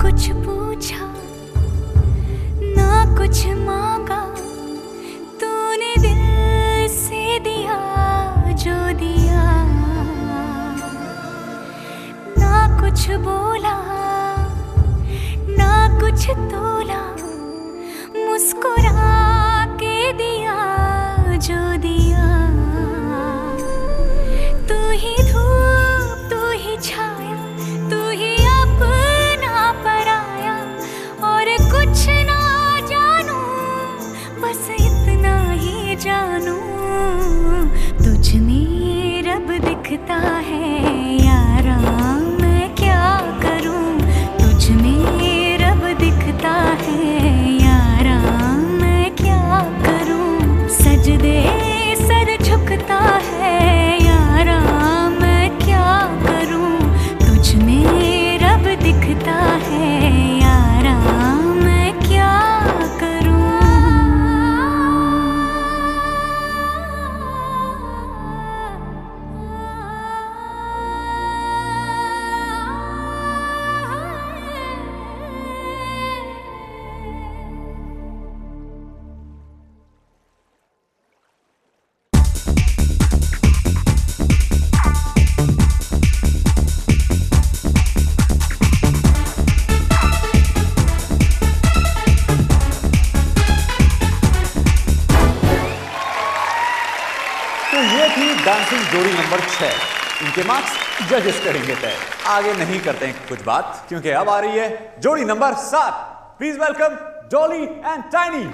कुछ पूछा, ना कुछ मांगा। तूने दिल से दिया जो दिया। ना कुछ बोला, ना कुछ तोला, मुस्कुरा के दिया जो दिया। रब दिखता है, यारा मैं क्या करूँ? तुझ रब दिखता है, यारा मैं क्या करूँ? सजदे सर झुकता डांसिंग जोड़ी नंबर छह। इनके मार्क्स जजेस करेंगे तय। आगे नहीं करते हैं कुछ बात, क्योंकि अब आ रही है जोड़ी नंबर सात। Please welcome Dolly and Tiny